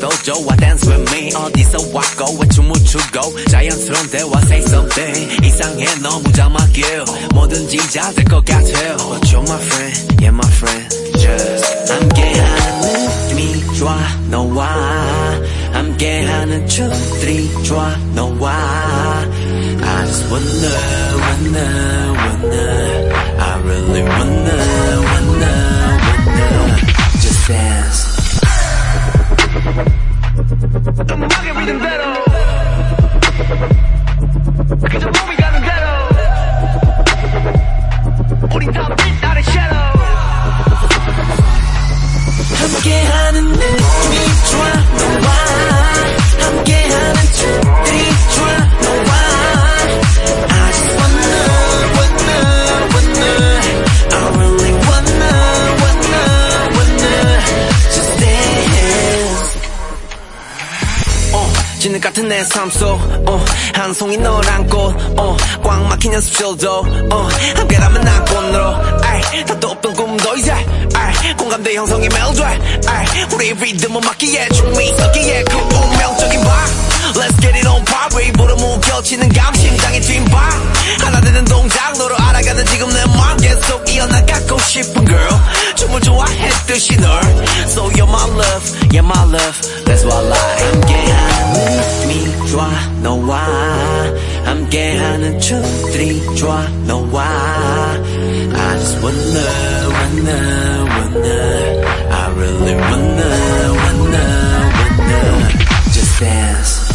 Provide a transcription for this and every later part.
도 좋아 dance with me 어디서 왔고 왜 춤을 추고 자연스러운 대화 say something 이상해 너무 자막이 뭐든지 잘 될 것 같아 But you're my friend, yeah my friend just 함께하는 느낌이 좋아 너와 함께하는 추억들이 좋아 너와 I just wanna wanna wanna I really wanna wanna wanna just dance 진흙 같은 내 삶 속, 어, 한 송이 너란 꽃, 어, 꽉 막힌 연습실도, 어, 함께라면 난 꽃으로, 다도 없던 꿈도 이제, 공감대 형성이 멜드, 우리 리듬을 맞기에 춤이 섞기에 그 운명적인 밤, Let's get it on Broadway, 보러 무겨치는 감, 심장의 뒷방, 하나 되는 동작, 너를 알아가는 지금 내 마음. 계속 이어나가고 싶은 girl, 춤을 좋아했듯이 널, so you're my love, yeah my love, that's what I like. 함께하는 느낌이 좋아 너와 함께하는 추억들이 좋아 너와 I just wanna wanna wanna I really wanna wanna wanna just dance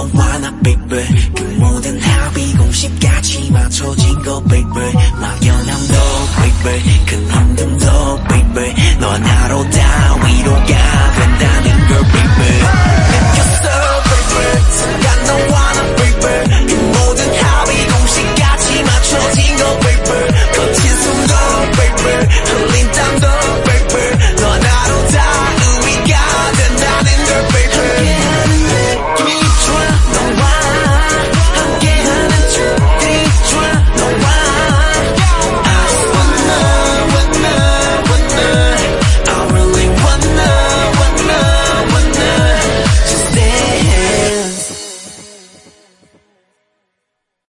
너와 나 baby. 그 모든 합의 공식까지 맞춰진 거 baby. 막연함도 baby. 큰 힘듦도 baby. 너 하나로 다